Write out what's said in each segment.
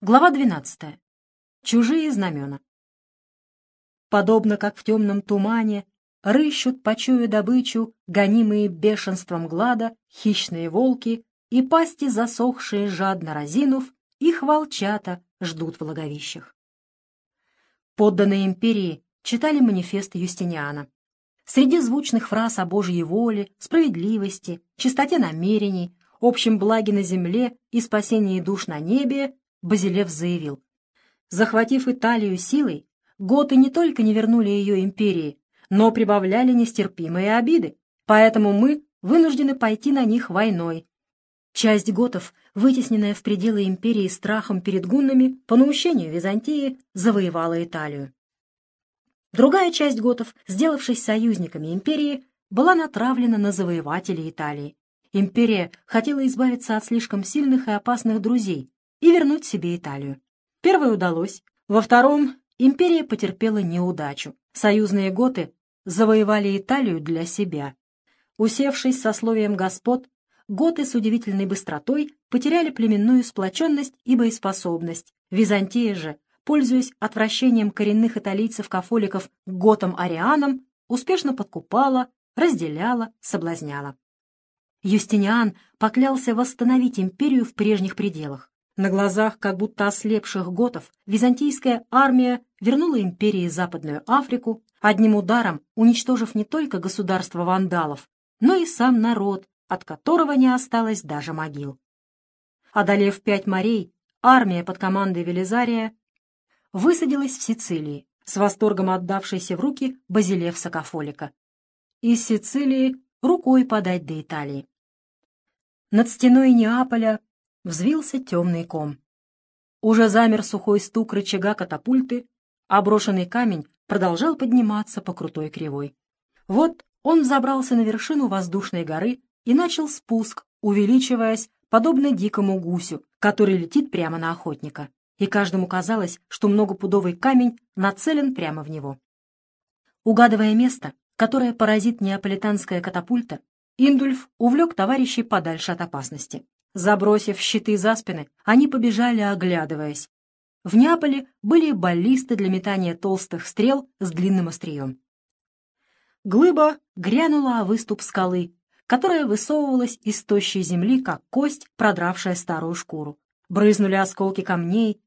Глава 12. Чужие знамена. Подобно как в темном тумане рыщут, почуя добычу, гонимые бешенством глада, хищные волки и пасти засохшие, жадно разинув, их волчата ждут в логовищах. Подданные империи читали манифест Юстиниана. Среди звучных фраз о Божьей воле, справедливости, чистоте намерений, общем благе на земле и спасении душ на небе Базилев заявил. Захватив Италию силой, готы не только не вернули ее империи, но прибавляли нестерпимые обиды, поэтому мы вынуждены пойти на них войной. Часть готов, вытесненная в пределы империи страхом перед гуннами, по наущению Византии, завоевала Италию. Другая часть готов, сделавшись союзниками империи, была натравлена на завоевателей Италии. Империя хотела избавиться от слишком сильных и опасных друзей, и вернуть себе Италию. Первое удалось. Во втором империя потерпела неудачу. Союзные готы завоевали Италию для себя. Усевшись со словием господ, готы с удивительной быстротой потеряли племенную сплоченность и боеспособность. Византия же, пользуясь отвращением коренных италийцев-кафоликов к готам-арианам, успешно подкупала, разделяла, соблазняла. Юстиниан поклялся восстановить империю в прежних пределах. На глазах как будто ослепших готов византийская армия вернула империи Западную Африку, одним ударом уничтожив не только государство вандалов, но и сам народ, от которого не осталось даже могил. Одолев пять морей, армия под командой Велизария высадилась в Сицилии, с восторгом отдавшейся в руки Базилев Сокофолика. Из Сицилии рукой подать до Италии. Над стеной Неаполя взвился темный ком. Уже замер сухой стук рычага катапульты, а брошенный камень продолжал подниматься по крутой кривой. Вот он забрался на вершину воздушной горы и начал спуск, увеличиваясь, подобно дикому гусю, который летит прямо на охотника. И каждому казалось, что многопудовый камень нацелен прямо в него. Угадывая место, которое поразит неаполитанская катапульта, Индульф увлек товарищей подальше от опасности. Забросив щиты за спины, они побежали, оглядываясь. В Неаполе были баллисты для метания толстых стрел с длинным острием. Глыба грянула о выступ скалы, которая высовывалась из тощей земли, как кость, продравшая старую шкуру. Брызнули осколки камней,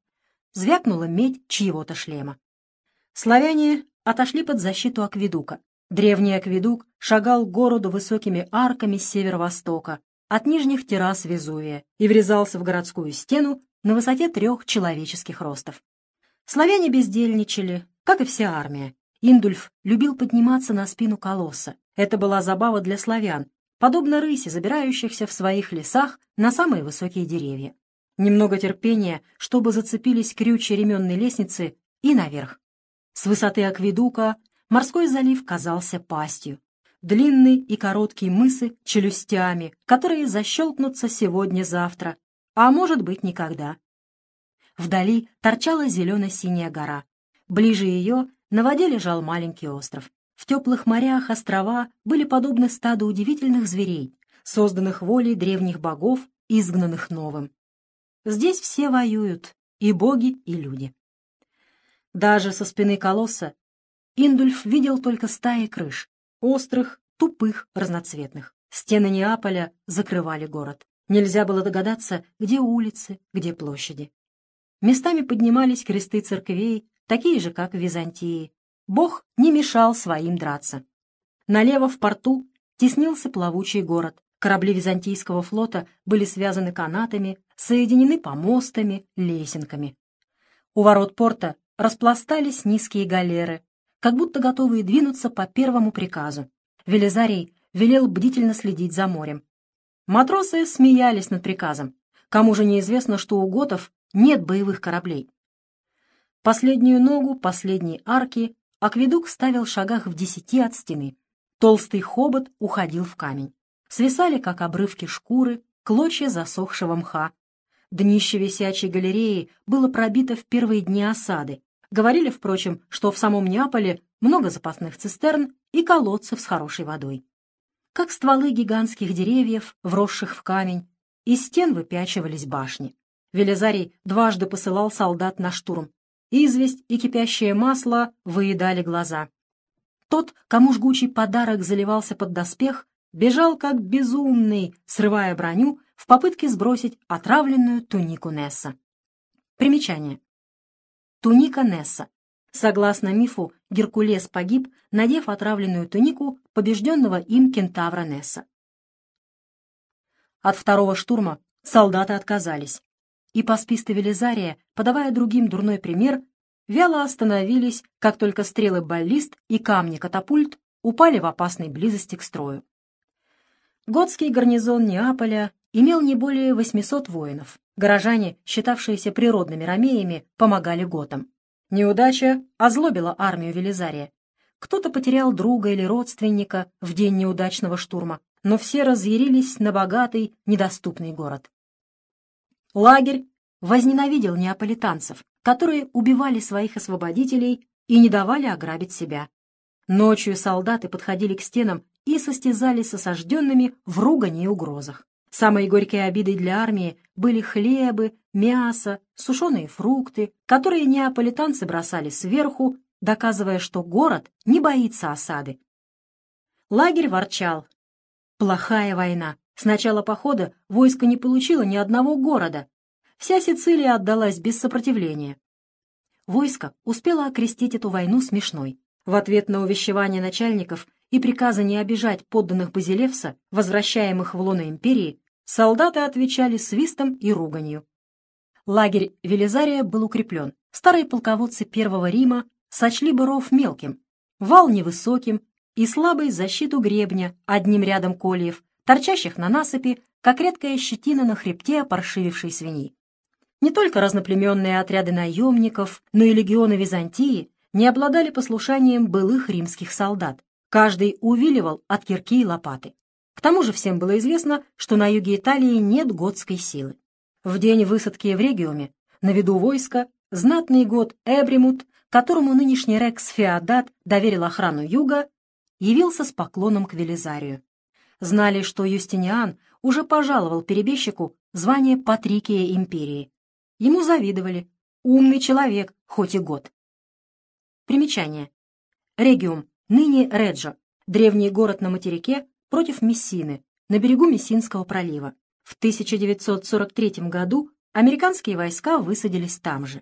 звякнула медь чьего-то шлема. Славяне отошли под защиту акведука. Древний акведук шагал городу высокими арками с северо-востока, от нижних террас Везувия и врезался в городскую стену на высоте трех человеческих ростов. Славяне бездельничали, как и вся армия. Индульф любил подниматься на спину колосса. Это была забава для славян, подобно рыси, забирающихся в своих лесах на самые высокие деревья. Немного терпения, чтобы зацепились крючья ременной лестницы, и наверх. С высоты акведука морской залив казался пастью длинные и короткие мысы челюстями, которые защелкнутся сегодня-завтра, а может быть никогда. Вдали торчала зелено-синяя гора. Ближе ее на воде лежал маленький остров. В теплых морях острова были подобны стаду удивительных зверей, созданных волей древних богов, изгнанных новым. Здесь все воюют, и боги, и люди. Даже со спины колосса Индульф видел только стаи крыш, острых, тупых, разноцветных. Стены Неаполя закрывали город. Нельзя было догадаться, где улицы, где площади. Местами поднимались кресты церквей, такие же, как в Византии. Бог не мешал своим драться. Налево в порту теснился плавучий город. Корабли византийского флота были связаны канатами, соединены помостами, лесенками. У ворот порта распластались низкие галеры, как будто готовые двинуться по первому приказу. Велизарий велел бдительно следить за морем. Матросы смеялись над приказом. Кому же неизвестно, что у готов нет боевых кораблей. Последнюю ногу последней арки акведук ставил в шагах в десяти от стены. Толстый хобот уходил в камень. Свисали, как обрывки шкуры, клочья засохшего мха. Днище висячей галереи было пробито в первые дни осады, Говорили, впрочем, что в самом Неаполе много запасных цистерн и колодцев с хорошей водой. Как стволы гигантских деревьев, вросших в камень, из стен выпячивались башни. Велизарий дважды посылал солдат на штурм. Известь и кипящее масло выедали глаза. Тот, кому жгучий подарок заливался под доспех, бежал как безумный, срывая броню в попытке сбросить отравленную тунику Несса. Примечание. Туника Несса. Согласно мифу, Геркулес погиб, надев отравленную тунику побежденного им кентавра Несса. От второго штурма солдаты отказались, и пасписты Велизария, подавая другим дурной пример, вяло остановились, как только стрелы баллист и камни катапульт упали в опасной близости к строю. Готский гарнизон Неаполя имел не более 800 воинов. Горожане, считавшиеся природными ромеями, помогали готам. Неудача озлобила армию Велизария. Кто-то потерял друга или родственника в день неудачного штурма, но все разъярились на богатый, недоступный город. Лагерь возненавидел неаполитанцев, которые убивали своих освободителей и не давали ограбить себя. Ночью солдаты подходили к стенам и состязались с осажденными в ругани и угрозах. Самой горькой обидой для армии были хлебы, мясо, сушеные фрукты, которые неаполитанцы бросали сверху, доказывая, что город не боится осады. Лагерь ворчал. Плохая война. С начала похода войско не получило ни одного города. Вся Сицилия отдалась без сопротивления. Войско успело окрестить эту войну смешной. В ответ на увещевание начальников и приказа не обижать подданных Базилевса, возвращаемых в лоно империи, солдаты отвечали свистом и руганью. Лагерь Велизария был укреплен. Старые полководцы Первого Рима сочли бы ров мелким, вал невысоким и слабой защиту гребня одним рядом кольев, торчащих на насыпи, как редкая щетина на хребте опоршивившей свиньи. Не только разноплеменные отряды наемников, но и легионы Византии не обладали послушанием былых римских солдат. Каждый увиливал от кирки и лопаты. К тому же всем было известно, что на юге Италии нет готской силы. В день высадки в Региуме, на виду войска, знатный год Эбримут, которому нынешний Рекс Феодат доверил охрану юга, явился с поклоном к Велизарию. Знали, что Юстиниан уже пожаловал перебежчику звание Патрикия империи. Ему завидовали. Умный человек, хоть и год. Примечание. Региум ныне Реджо, древний город на материке против Мессины, на берегу Мессинского пролива. В 1943 году американские войска высадились там же.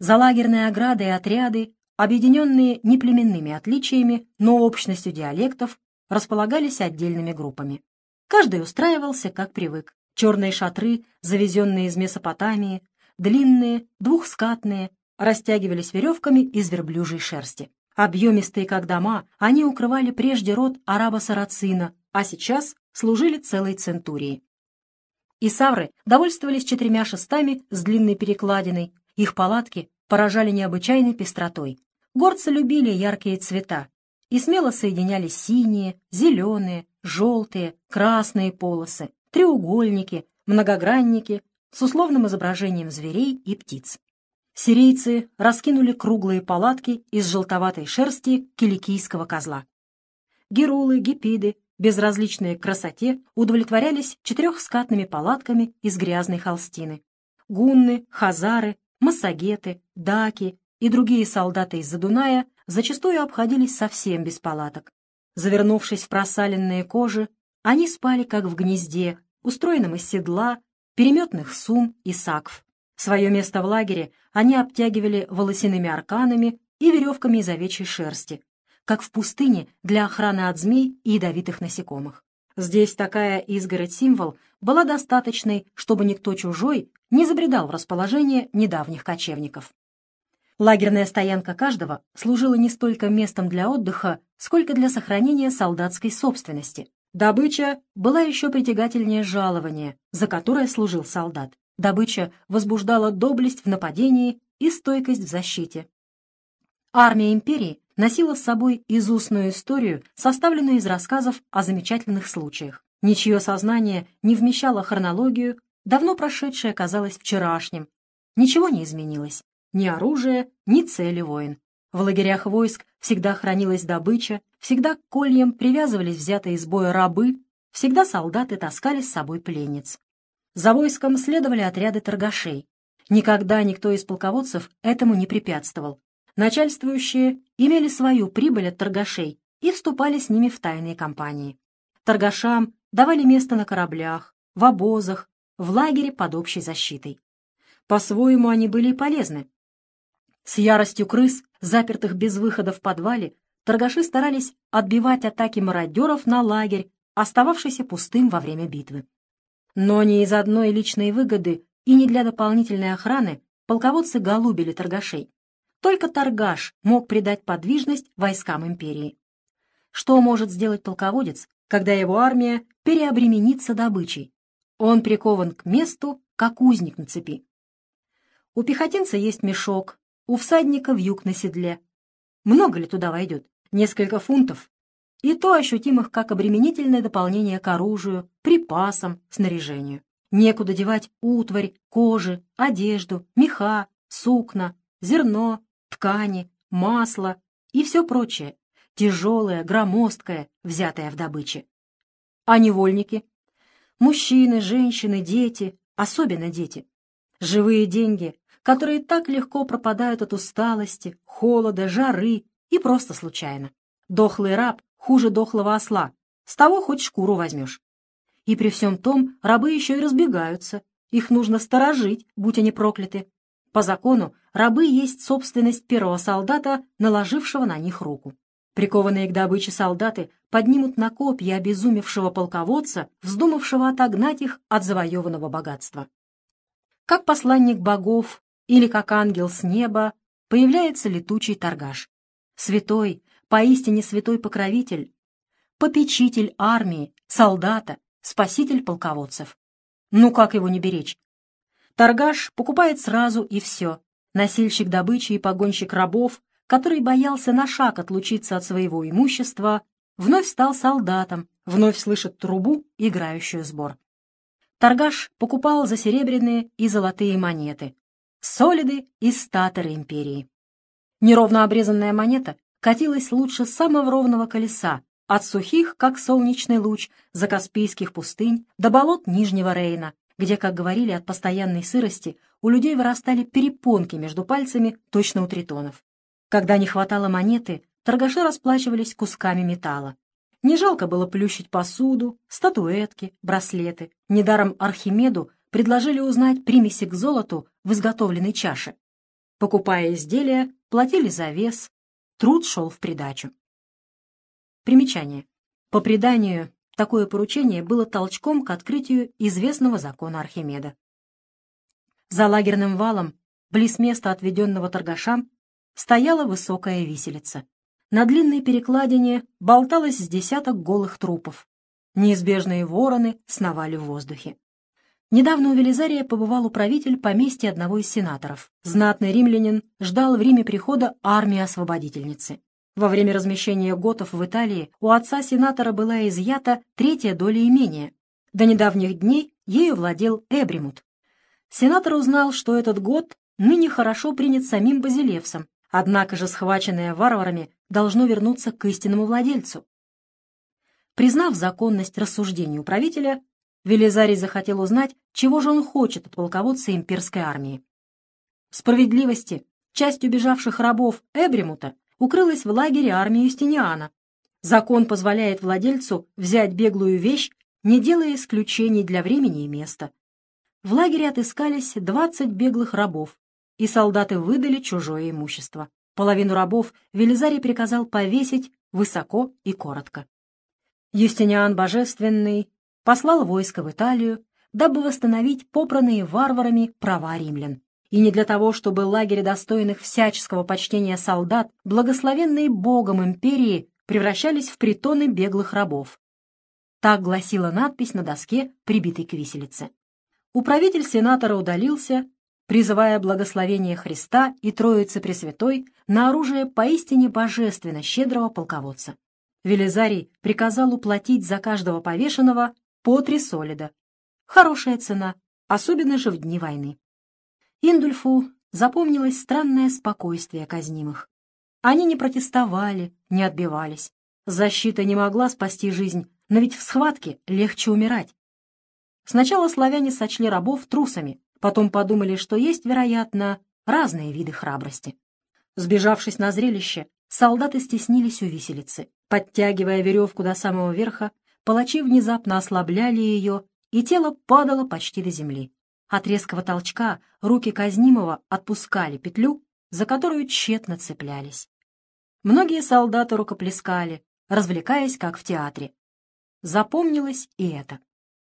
За лагерные ограды и отряды, объединенные не племенными отличиями, но общностью диалектов, располагались отдельными группами. Каждый устраивался, как привык. Черные шатры, завезенные из Месопотамии, длинные, двухскатные, растягивались веревками из верблюжьей шерсти. Объемистые, как дома, они укрывали прежде род араба-сарацина, а сейчас служили целой центурии. Исавры довольствовались четырьмя шестами с длинной перекладиной, их палатки поражали необычайной пестротой. Горцы любили яркие цвета и смело соединяли синие, зеленые, желтые, красные полосы, треугольники, многогранники с условным изображением зверей и птиц. Сирийцы раскинули круглые палатки из желтоватой шерсти киликийского козла. Герулы, гипиды, безразличные к красоте, удовлетворялись четырехскатными палатками из грязной холстины. Гунны, хазары, массагеты, даки и другие солдаты из-за Дуная зачастую обходились совсем без палаток. Завернувшись в просаленные кожи, они спали как в гнезде, устроенном из седла, переметных сум и сакв. Свое место в лагере они обтягивали волосяными арканами и веревками из овечьей шерсти, как в пустыне для охраны от змей и ядовитых насекомых. Здесь такая изгородь-символ была достаточной, чтобы никто чужой не забредал в расположение недавних кочевников. Лагерная стоянка каждого служила не столько местом для отдыха, сколько для сохранения солдатской собственности. Добыча была еще притягательнее жалования, за которое служил солдат. Добыча возбуждала доблесть в нападении и стойкость в защите. Армия империи носила с собой изустную историю, составленную из рассказов о замечательных случаях. Ничье сознание не вмещало хронологию, давно прошедшее казалось вчерашним. Ничего не изменилось. Ни оружие, ни цели войн. В лагерях войск всегда хранилась добыча, всегда к кольям привязывались взятые из боя рабы, всегда солдаты таскали с собой пленниц. За войском следовали отряды торгашей. Никогда никто из полководцев этому не препятствовал. Начальствующие имели свою прибыль от торгашей и вступали с ними в тайные компании. Торгашам давали место на кораблях, в обозах, в лагере под общей защитой. По-своему они были и полезны. С яростью крыс, запертых без выхода в подвале, торгаши старались отбивать атаки мародеров на лагерь, остававшийся пустым во время битвы. Но ни из одной личной выгоды и не для дополнительной охраны полководцы голубили торгашей. Только торгаш мог придать подвижность войскам империи. Что может сделать полководец, когда его армия переобременится добычей? Он прикован к месту, как узник на цепи. У пехотинца есть мешок, у всадника вьюг на седле. Много ли туда войдет? Несколько фунтов? И то ощутимых как обременительное дополнение к оружию, припасам, снаряжению. Некуда девать утварь, кожи, одежду, меха, сукна, зерно, ткани, масло и все прочее, тяжелое, громоздкое, взятое в добыче. А невольники? Мужчины, женщины, дети, особенно дети. Живые деньги, которые так легко пропадают от усталости, холода, жары и просто случайно. Дохлый раб хуже дохлого осла, с того хоть шкуру возьмешь. И при всем том рабы еще и разбегаются, их нужно сторожить, будь они прокляты. По закону рабы есть собственность первого солдата, наложившего на них руку. Прикованные к добыче солдаты поднимут на копья обезумевшего полководца, вздумавшего отогнать их от завоеванного богатства. Как посланник богов или как ангел с неба появляется летучий торгаш. Святой, поистине святой покровитель, попечитель армии, солдата, спаситель полководцев. Ну как его не беречь? Торгаш покупает сразу и все. Носильщик добычи и погонщик рабов, который боялся на шаг отлучиться от своего имущества, вновь стал солдатом, вновь слышит трубу, играющую сбор. Торгаш покупал за серебряные и золотые монеты, солиды и статоры империи. Неровно обрезанная монета катилась лучше самого ровного колеса, от сухих, как солнечный луч, закаспийских пустынь до болот Нижнего Рейна, где, как говорили, от постоянной сырости у людей вырастали перепонки между пальцами точно у тритонов. Когда не хватало монеты, торгаши расплачивались кусками металла. Не жалко было плющить посуду, статуэтки, браслеты. Недаром Архимеду предложили узнать примеси к золоту в изготовленной чаше. Покупая изделия, платили за вес, труд шел в придачу. Примечание. По преданию, Такое поручение было толчком к открытию известного закона Архимеда. За лагерным валом, близ места, отведенного торгашам, стояла высокая виселица. На длинной перекладине болталось с десяток голых трупов. Неизбежные вороны сновали в воздухе. Недавно у Велизария побывал управитель поместья одного из сенаторов. Знатный римлянин ждал в Риме прихода армии освободительницы. Во время размещения готов в Италии у отца сенатора была изъята третья доля имения. До недавних дней ею владел Эбримут. Сенатор узнал, что этот год ныне хорошо принят самим Базилевсом, однако же схваченное варварами должно вернуться к истинному владельцу. Признав законность рассуждений управителя, Велизарий захотел узнать, чего же он хочет от полководца имперской армии. Справедливости часть убежавших рабов Эбримута укрылась в лагере армии Юстиниана. Закон позволяет владельцу взять беглую вещь, не делая исключений для времени и места. В лагере отыскались 20 беглых рабов, и солдаты выдали чужое имущество. Половину рабов Велизарий приказал повесить высоко и коротко. Юстиниан Божественный послал войско в Италию, дабы восстановить попранные варварами права римлян и не для того, чтобы лагерь достойных всяческого почтения солдат, благословенные Богом империи, превращались в притоны беглых рабов. Так гласила надпись на доске, прибитой к виселице. Управитель сенатора удалился, призывая благословение Христа и Троицы Пресвятой на оружие поистине божественно щедрого полководца. Велизарий приказал уплатить за каждого повешенного по три солида. Хорошая цена, особенно же в дни войны. Индульфу запомнилось странное спокойствие казнимых. Они не протестовали, не отбивались. Защита не могла спасти жизнь, но ведь в схватке легче умирать. Сначала славяне сочли рабов трусами, потом подумали, что есть, вероятно, разные виды храбрости. Сбежавшись на зрелище, солдаты стеснились у виселицы. Подтягивая веревку до самого верха, палачи внезапно ослабляли ее, и тело падало почти до земли. От резкого толчка руки казнимого отпускали петлю, за которую тщетно цеплялись. Многие солдаты рукоплескали, развлекаясь, как в театре. Запомнилось и это.